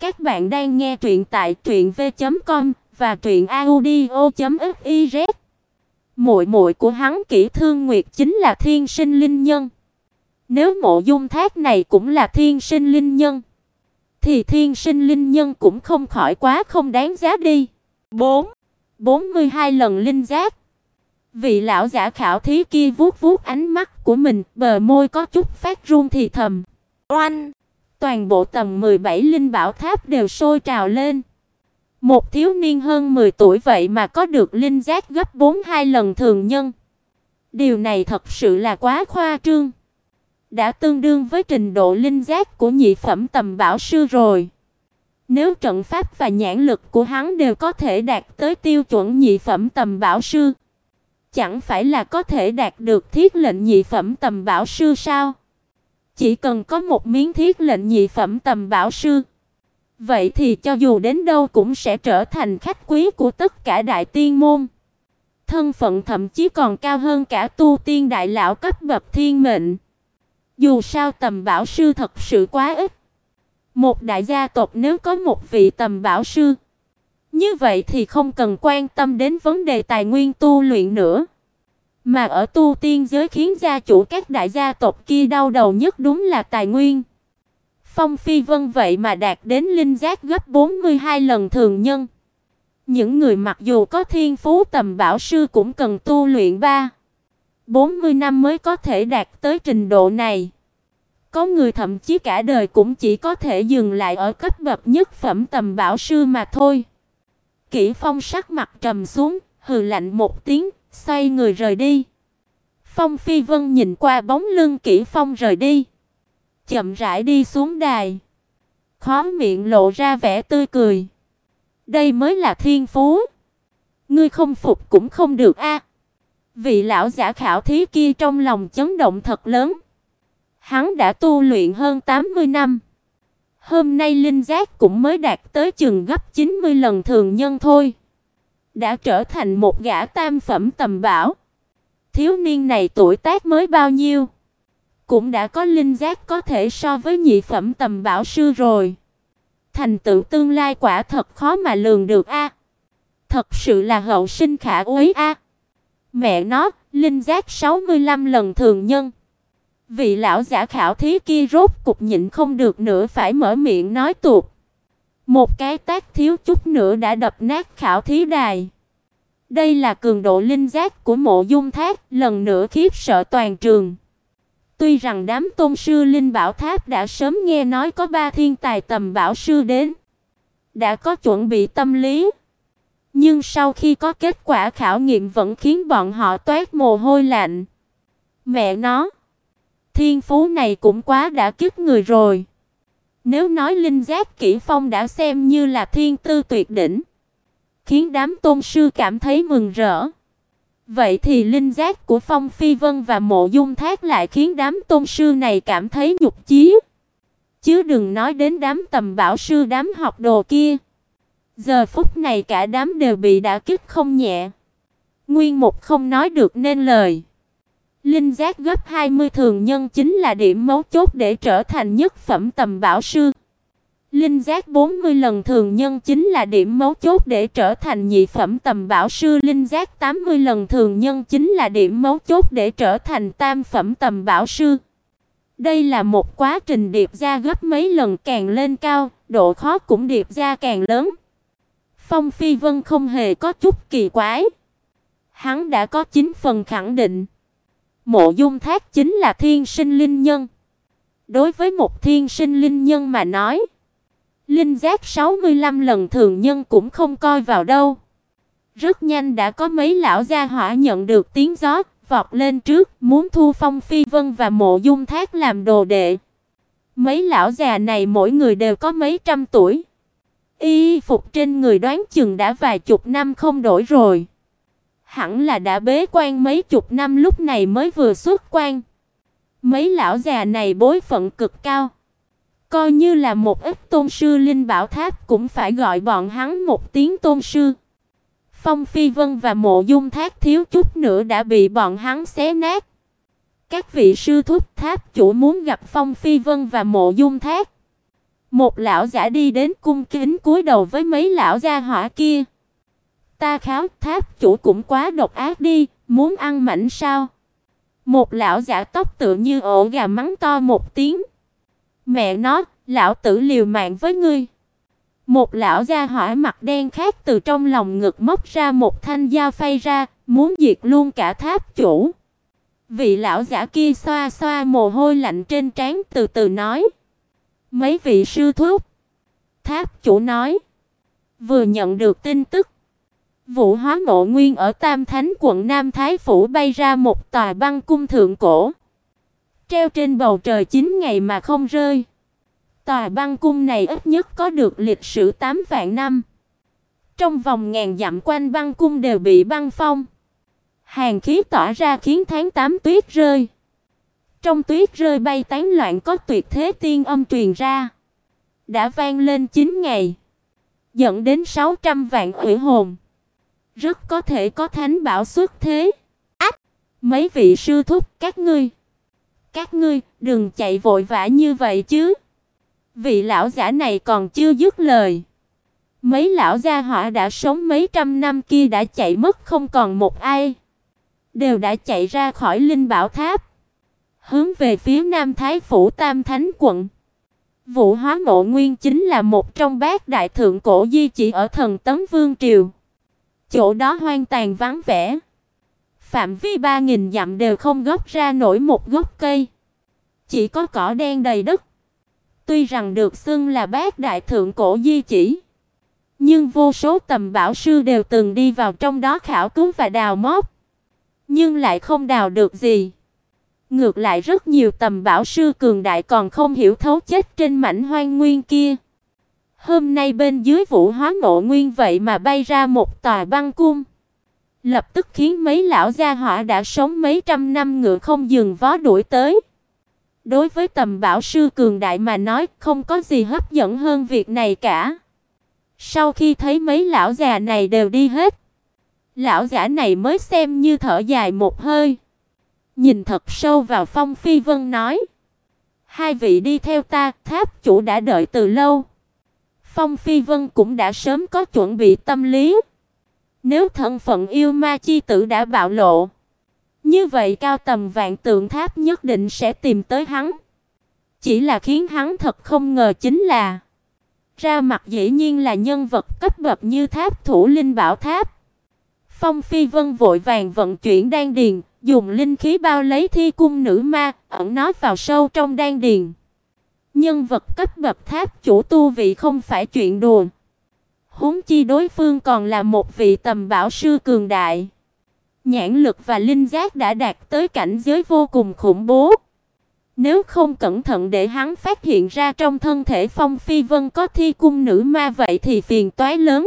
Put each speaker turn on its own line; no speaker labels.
Các bạn đang nghe truyện tại truyệnv.com và truyệnaudio.fiz. Muội muội của hắn Kỷ Thương Nguyệt chính là Thiên Sinh Linh Nhân. Nếu Mộ Dung Thác này cũng là Thiên Sinh Linh Nhân, thì Thiên Sinh Linh Nhân cũng không khỏi quá không đáng giá đi. 4. 42 lần linh giác. Vị lão giả khảo thí kia vuốt vuốt ánh mắt của mình, bờ môi có chút phát run thì thầm. Oanh! Toàn bộ tầng 17 linh bảo tháp đều sôi trào lên. Một thiếu niên hơn 10 tuổi vậy mà có được linh giác gấp 42 lần thường nhân. Điều này thật sự là quá khoa trương. Đã tương đương với trình độ linh giác của nhị phẩm tầm bảo sư rồi. Nếu trận pháp và nhãn lực của hắn đều có thể đạt tới tiêu chuẩn nhị phẩm tầm bảo sư, chẳng phải là có thể đạt được thiết lệnh nhị phẩm tầm bảo sư sao? Chỉ cần có một miếng thiết lệnh nhị phẩm tầm bảo sư, vậy thì cho dù đến đâu cũng sẽ trở thành khách quý của tất cả đại tiên môn. Thân phận thậm chí còn cao hơn cả tu tiên đại lão cấp bậc thiên mệnh. Dù sao tầm bảo sư thật sự quá ít. Một đại gia tộc nếu có một vị tầm bảo sư, như vậy thì không cần quan tâm đến vấn đề tài nguyên tu luyện nữa. Mà ở tu tiên giới khiến gia chủ các đại gia tộc kia đau đầu nhất đúng là tài nguyên. Phong Phi Vân vậy mà đạt đến linh giác gấp 42 lần thường nhân. Những người mặc dù có thiên phú tầm bảo sư cũng cần tu luyện 3 40 năm mới có thể đạt tới trình độ này. Có người thậm chí cả đời cũng chỉ có thể dừng lại ở cấp bậc nhất phẩm tầm bảo sư mà thôi. Kỷ Phong sắc mặt trầm xuống, hừ lạnh một tiếng, xoay người rời đi. Phong Phi Vân nhìn qua bóng lưng Kỷ Phong rời đi, chậm rãi đi xuống đài, khóe miệng lộ ra vẻ tươi cười. Đây mới là thiên phú. Ngươi không phục cũng không được a. Vị lão giả khảo thí kia trong lòng chấn động thật lớn. Hắn đã tu luyện hơn 80 năm. Hôm nay linh giác cũng mới đạt tới chừng gấp 90 lần thường nhân thôi. Đã trở thành một gã tam phẩm tầm bảo. Thiếu niên này tuổi tác mới bao nhiêu? Cũng đã có linh giác có thể so với nhị phẩm tầm bảo sư rồi. Thành tựu tương lai quả thật khó mà lường được a. Thật sự là hậu sinh khả úy a. Mẹ nó, linh giác 65 lần thường nhân. Vị lão giả khảo thí kia rốt cục nhịn không được nữa phải mở miệng nói tuột. Một cái tác thiếu chút nữa đã đập nát khảo thí đài. Đây là cường độ linh giác của Mộ Dung Thác, lần nữa khiếp sợ toàn trường. Tuy rằng đám tôn sư linh bảo tháp đã sớm nghe nói có ba thiên tài tầm bảo sư đến, đã có chuẩn bị tâm lý, nhưng sau khi có kết quả khảo nghiệm vẫn khiến bọn họ toát mồ hôi lạnh. Mẹ nó, thiên phú này cũng quá đã kích người rồi. Nếu nói linh giác kỹ phong đã xem như là thiên tư tuyệt đỉnh, khiến đám tôn sư cảm thấy mừng rỡ. Vậy thì linh giác của Phong Phi Vân và Mộ Dung Thác lại khiến đám tôn sư này cảm thấy nhục chí. Chứ đừng nói đến đám tầm bảo sư đám học đồ kia. Giờ phút này cả đám đều bị đả kích không nhẹ. Nguyên Mục không nói được nên lời. Linh giác gấp 20 thường nhân chính là điểm mấu chốt để trở thành nhất phẩm tầm bảo sư. Linh giác 40 lần thường nhân chính là điểm mấu chốt để trở thành nhị phẩm tầm bảo sư, linh giác 80 lần thường nhân chính là điểm mấu chốt để trở thành tam phẩm tầm bảo sư. Đây là một quá trình điệp ra gấp mấy lần càng lên cao, độ khó cũng điệp ra càng lớn. Phong Phi Vân không hề có chút kỳ quái. Hắn đã có 9 phần khẳng định. Mộ Dung Thác chính là thiên sinh linh nhân. Đối với một thiên sinh linh nhân mà nói, linh giác 65 lần thường nhân cũng không coi vào đâu. Rất nhanh đã có mấy lão gia hỏa nhận được tiếng gió, vọt lên trước, muốn thu Phong Phi Vân và Mộ Dung Thác làm đồ đệ. Mấy lão già này mỗi người đều có mấy trăm tuổi. Y phục trên người đoán chừng đã vài chục năm không đổi rồi. Hẳn là đã bế quan mấy chục năm lúc này mới vừa xuất quan. Mấy lão già này bối phận cực cao. Coi như là một ít tôn sư linh bảo tháp cũng phải gọi bọn hắn một tiếng tôn sư. Phong Phi Vân và Mộ Dung Thác thiếu chút nữa đã bị bọn hắn xé nát. Các vị sư thúc tháp chủ muốn gặp Phong Phi Vân và Mộ Dung Thác. Một lão giả đi đến cung kính cúi đầu với mấy lão gia hỏa kia. Ta kháo tháp chủ cũng quá độc ác đi, muốn ăn mảnh sao? Một lão giả tóc tựa như ổ gà mắng to một tiếng. Mẹ nó, lão tử liều mạng với ngươi. Một lão gia hỏa mặt đen khác từ trong lòng ngực móc ra một thanh dao phay ra, muốn diệt luôn cả tháp chủ. Vị lão giả kia xoa xoa mồ hôi lạnh trên trán từ từ nói: "Mấy vị sư thúc." Tháp chủ nói: "Vừa nhận được tin tức, Vũ Hóa Mộ Nguyên ở Tam Thánh quận Nam Thái phủ bay ra một tòa băng cung thượng cổ, treo trên bầu trời 9 ngày mà không rơi." Tòa băng cung này ít nhất có được lịch sử 8 vạn năm. Trong vòng ngàn dặm quanh băng cung đều bị băng phong. Hàn khí tỏa ra khiến tháng 8 tuyết rơi. Trong tuyết rơi bay tán loạn có tuyệt thế tiên âm truyền ra. Đã vang lên 9 ngày, dẫn đến 600 vạn ủy hồn. Rất có thể có thánh bảo xuất thế. Ách, mấy vị sư thúc các ngươi, các ngươi đừng chạy vội vã như vậy chứ. Vị lão giả này còn chưa dứt lời. Mấy lão gia hỏa đã sống mấy trăm năm kia đã chạy mất không còn một ai. Đều đã chạy ra khỏi Linh Bảo Tháp, hướng về phía Nam Thái phủ Tam Thánh quận. Vũ Hóa Mộ Nguyên chính là một trong bát đại thượng cổ di chỉ ở Thần Tấm Vương triều. Chỗ đó hoang tàn vắng vẻ, phạm vi 3000 dặm đều không gốc ra nổi một gốc cây, chỉ có cỏ đen đầy đất. Tuy rằng được xưng là bát đại thượng cổ di chỉ, nhưng vô số tầm bảo sư đều từng đi vào trong đó khảo cứu và đào móc, nhưng lại không đào được gì. Ngược lại rất nhiều tầm bảo sư cường đại còn không hiểu thấu chết trên mảnh hoang nguyên kia. Hôm nay bên dưới Vũ Hóa ngộ Nguyên vậy mà bay ra một tòa băng cung, lập tức khiến mấy lão gia hỏa đã sống mấy trăm năm ngựa không dừng vó đuổi tới. Đối với tầm bảo sư cường đại mà nói, không có gì hấp dẫn hơn việc này cả. Sau khi thấy mấy lão già này đều đi hết, lão giả này mới xem như thở dài một hơi. Nhìn thật sâu vào Phong Phi Vân nói: "Hai vị đi theo ta, tháp chủ đã đợi từ lâu." Phong Phi Vân cũng đã sớm có chuẩn bị tâm lý. Nếu thân phận yêu ma chi tử đã bạo lộ, như vậy cao tầm vạn tượng tháp nhất định sẽ tìm tới hắn. Chỉ là khiến hắn thật không ngờ chính là ra mặt dĩ nhiên là nhân vật cấp bậc như tháp thủ linh bảo tháp. Phong Phi Vân vội vàng vận chuyển đan điền, dùng linh khí bao lấy thi cung nữ ma, ẩn nó vào sâu trong đan điền. Nhân vật cấp bậc tháp chủ tu vị không phải chuyện đùa. Huống chi đối phương còn là một vị tầm bảo sư cường đại nhãn lực và linh giác đã đạt tới cảnh giới vô cùng khủng bố. Nếu không cẩn thận để hắn phát hiện ra trong thân thể Phong Phi Vân có thi cung nữ ma vậy thì phiền toái lớn.